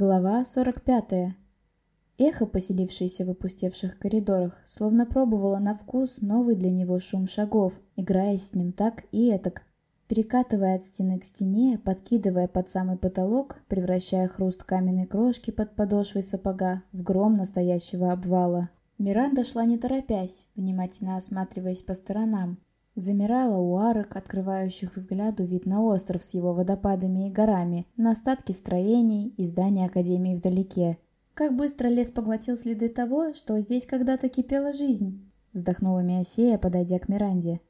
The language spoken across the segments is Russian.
Глава 45. Эхо, поселившееся в опустевших коридорах, словно пробовало на вкус новый для него шум шагов, играя с ним так и этак, перекатывая от стены к стене, подкидывая под самый потолок, превращая хруст каменной крошки под подошвой сапога в гром настоящего обвала. Миранда шла не торопясь, внимательно осматриваясь по сторонам, Замирала у арок, открывающих взгляду вид на остров с его водопадами и горами, на остатки строений и здания Академии вдалеке. Как быстро лес поглотил следы того, что здесь когда-то кипела жизнь, вздохнула Миосея, подойдя к Миранде.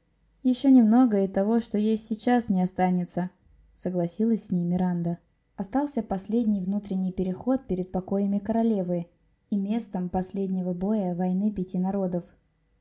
Еще немного и того, что есть сейчас, не останется, согласилась с ней Миранда. Остался последний внутренний переход перед покоями королевы и местом последнего боя войны пяти народов.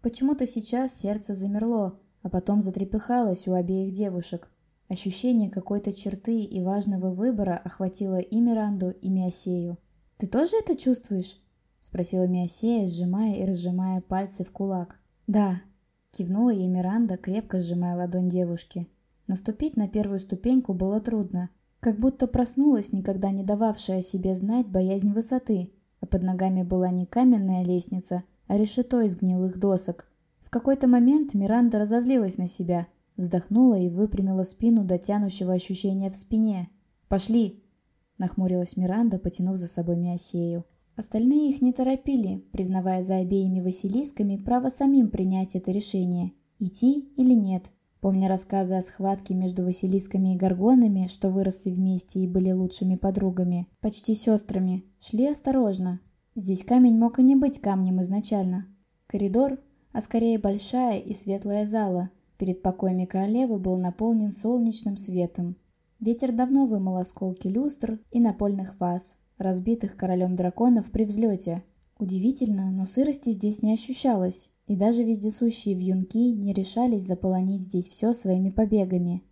Почему-то сейчас сердце замерло, а потом затрепыхалась у обеих девушек. Ощущение какой-то черты и важного выбора охватило и Миранду, и Миосею. «Ты тоже это чувствуешь?» — спросила Миосея, сжимая и разжимая пальцы в кулак. «Да», — кивнула ей Миранда, крепко сжимая ладонь девушки. Наступить на первую ступеньку было трудно. Как будто проснулась никогда не дававшая себе знать боязнь высоты, а под ногами была не каменная лестница, а решето из гнилых досок, в какой-то момент Миранда разозлилась на себя, вздохнула и выпрямила спину до тянущего ощущения в спине. «Пошли!» – нахмурилась Миранда, потянув за собой Миосею. Остальные их не торопили, признавая за обеими Василисками право самим принять это решение – идти или нет. Помня рассказы о схватке между Василисками и Горгонами, что выросли вместе и были лучшими подругами, почти сестрами, шли осторожно. Здесь камень мог и не быть камнем изначально. Коридор, а скорее большая и светлая зала перед покоями королевы был наполнен солнечным светом. Ветер давно вымыл осколки люстр и напольных ваз, разбитых королем драконов при взлете. Удивительно, но сырости здесь не ощущалось, и даже вездесущие вьюнки не решались заполонить здесь все своими побегами.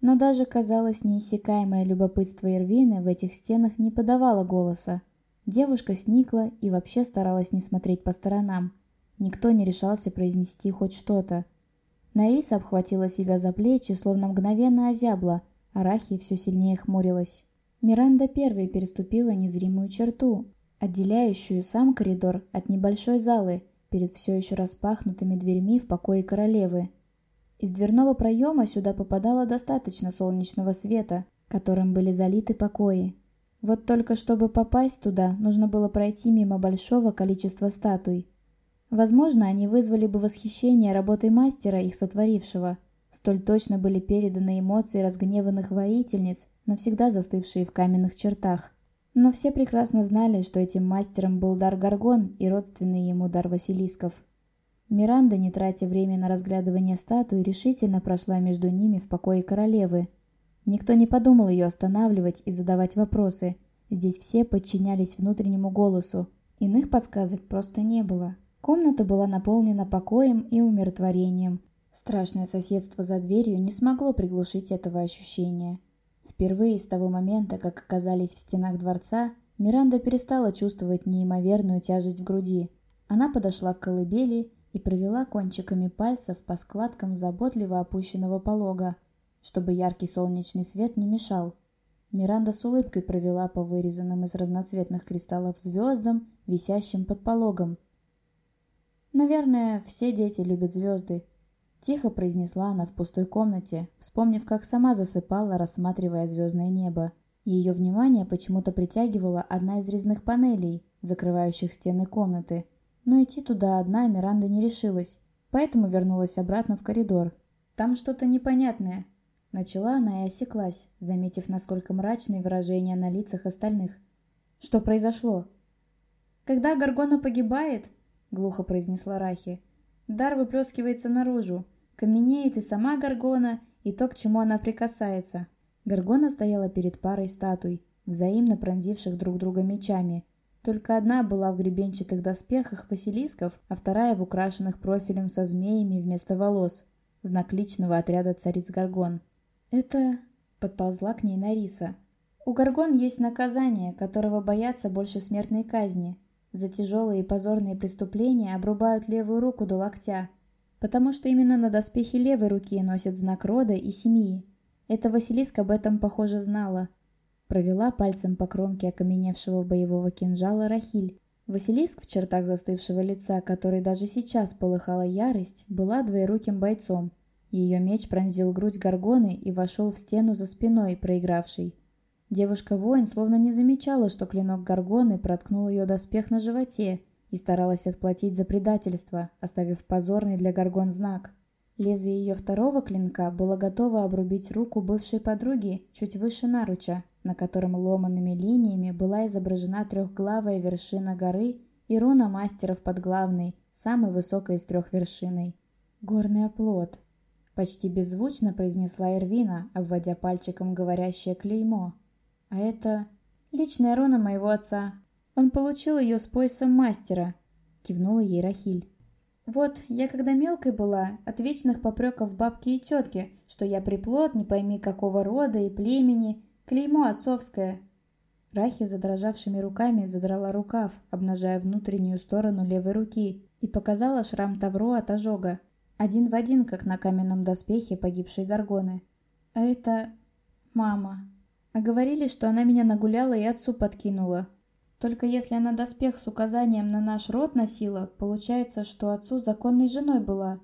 Но даже, казалось, неиссякаемое любопытство Ирвины в этих стенах не подавало голоса. Девушка сникла и вообще старалась не смотреть по сторонам, Никто не решался произнести хоть что-то. Нариса обхватила себя за плечи, словно мгновенно озябла, а Рахи все сильнее хмурилась. Миранда первой переступила незримую черту, отделяющую сам коридор от небольшой залы перед все еще распахнутыми дверьми в покое королевы. Из дверного проема сюда попадало достаточно солнечного света, которым были залиты покои. Вот только чтобы попасть туда, нужно было пройти мимо большого количества статуй, Возможно, они вызвали бы восхищение работой мастера, их сотворившего. Столь точно были переданы эмоции разгневанных воительниц, навсегда застывшие в каменных чертах. Но все прекрасно знали, что этим мастером был дар Гаргон и родственный ему дар Василисков. Миранда, не тратя время на разглядывание статуи, решительно прошла между ними в покое королевы. Никто не подумал ее останавливать и задавать вопросы. Здесь все подчинялись внутреннему голосу. Иных подсказок просто не было. Комната была наполнена покоем и умиротворением. Страшное соседство за дверью не смогло приглушить этого ощущения. Впервые с того момента, как оказались в стенах дворца, Миранда перестала чувствовать неимоверную тяжесть в груди. Она подошла к колыбели и провела кончиками пальцев по складкам заботливо опущенного полога, чтобы яркий солнечный свет не мешал. Миранда с улыбкой провела по вырезанным из разноцветных кристаллов звездам, висящим под пологом, «Наверное, все дети любят звезды», — тихо произнесла она в пустой комнате, вспомнив, как сама засыпала, рассматривая звездное небо. Ее внимание почему-то притягивала одна из резных панелей, закрывающих стены комнаты. Но идти туда одна Миранда не решилась, поэтому вернулась обратно в коридор. «Там что-то непонятное», — начала она и осеклась, заметив, насколько мрачные выражения на лицах остальных. «Что произошло?» «Когда Гаргона погибает, — глухо произнесла Рахи. «Дар выплескивается наружу. Каменеет и сама Гаргона, и то, к чему она прикасается». Гаргона стояла перед парой статуй, взаимно пронзивших друг друга мечами. Только одна была в гребенчатых доспехах Василисков, а вторая в украшенных профилем со змеями вместо волос. Знак личного отряда цариц Гаргон. «Это...» — подползла к ней Нариса. «У Гаргон есть наказание, которого боятся больше смертной казни. За тяжелые и позорные преступления обрубают левую руку до локтя, потому что именно на доспехе левой руки носят знак рода и семьи. Эта Василиска об этом, похоже, знала. Провела пальцем по кромке окаменевшего боевого кинжала Рахиль. Василиск в чертах застывшего лица, который даже сейчас полыхала ярость, была двоеруким бойцом. Ее меч пронзил грудь Гаргоны и вошел в стену за спиной проигравшей. Девушка-воин словно не замечала, что клинок Гаргоны проткнул ее доспех на животе и старалась отплатить за предательство, оставив позорный для Гаргон знак. Лезвие ее второго клинка было готово обрубить руку бывшей подруги чуть выше наруча, на котором ломанными линиями была изображена трехглавая вершина горы и руна мастеров под главной, самой высокой из трех вершиной. «Горный оплот», — почти беззвучно произнесла Эрвина, обводя пальчиком говорящее клеймо. «А это личная руна моего отца. Он получил ее с поясом мастера», — кивнула ей Рахиль. Вот, я когда мелкой была, от вечных попреков бабки и тетки, что я приплод, не пойми какого рода и племени, клеймо отцовское. Рахи задрожавшими руками задрала рукав, обнажая внутреннюю сторону левой руки, и показала шрам Тавро от ожога, один в один, как на каменном доспехе погибшей Горгоны. А это... мама. А говорили, что она меня нагуляла и отцу подкинула, только если она доспех с указанием на наш род носила, получается, что отцу законной женой была.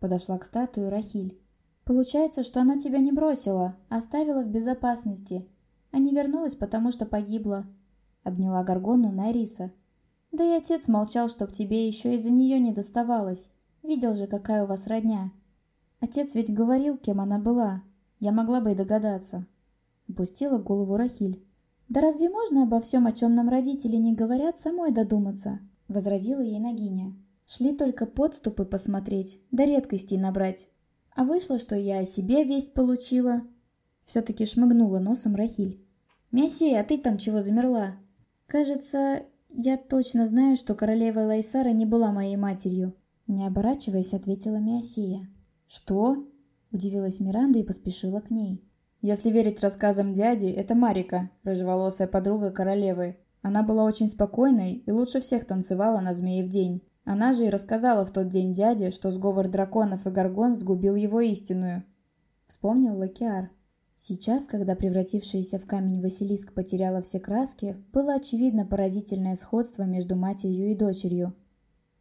Подошла к статуе Рахиль. Получается, что она тебя не бросила, а оставила в безопасности, а не вернулась, потому что погибла. Обняла Гаргону Найриса. Да и отец молчал, чтоб тебе еще из-за нее не доставалось. Видел же, какая у вас родня. Отец ведь говорил, кем она была. Я могла бы и догадаться. Опустила голову Рахиль. «Да разве можно обо всем, о чем нам родители не говорят, самой додуматься?» — возразила ей Нагиня. «Шли только подступы посмотреть, да редкостей набрать. А вышло, что я о себе весть получила». Все-таки шмыгнула носом Рахиль. «Мясей, а ты там чего замерла?» «Кажется, я точно знаю, что королева Лайсара не была моей матерью», — не оборачиваясь, ответила Миосея. «Что?» — удивилась Миранда и поспешила к ней. Если верить рассказам дяди, это Марика, рыжеволосая подруга королевы. Она была очень спокойной и лучше всех танцевала на змеи в день. Она же и рассказала в тот день дяде, что сговор драконов и горгон сгубил его истинную. Вспомнил Лакиар. Сейчас, когда превратившаяся в камень Василиск потеряла все краски, было очевидно поразительное сходство между матерью и дочерью.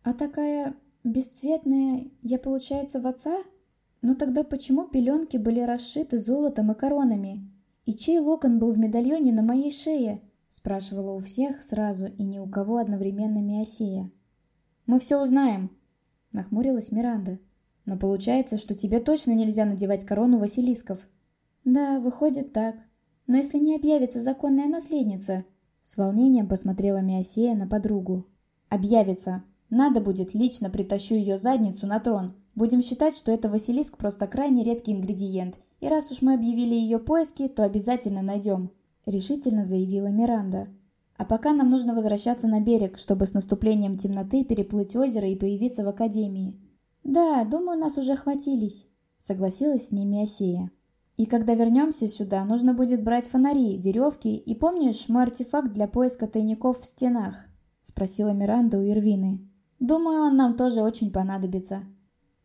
«А такая бесцветная я, получается, в отца?» Но тогда почему пеленки были расшиты золотом и коронами? И чей локон был в медальоне на моей шее? Спрашивала у всех сразу и ни у кого одновременно Миосея. «Мы все узнаем», — нахмурилась Миранда. «Но получается, что тебе точно нельзя надевать корону Василисков». «Да, выходит так. Но если не объявится законная наследница?» С волнением посмотрела Миосея на подругу. «Объявится. Надо будет, лично притащу ее задницу на трон. Будем считать, что это Василиск просто крайне редкий ингредиент, и раз уж мы объявили ее поиски, то обязательно найдем», — решительно заявила Миранда. «А пока нам нужно возвращаться на берег, чтобы с наступлением темноты переплыть озеро и появиться в Академии». «Да, думаю, нас уже хватились», — согласилась с ними Осея. «И когда вернемся сюда, нужно будет брать фонари, веревки и, помнишь, мой артефакт для поиска тайников в стенах?» — спросила Миранда у Ирвины. «Думаю, он нам тоже очень понадобится».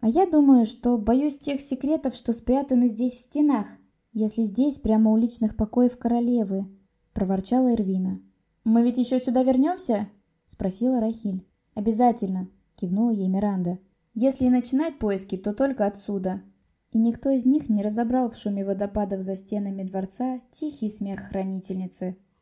А я думаю, что боюсь тех секретов, что спрятаны здесь в стенах, если здесь прямо у личных покоев королевы, проворчала Ирвина. Мы ведь еще сюда вернемся? спросила Рахиль. Обязательно, кивнула ей Миранда. Если и начинать поиски, то только отсюда. И никто из них не разобрал в шуме водопадов за стенами дворца тихий смех хранительницы –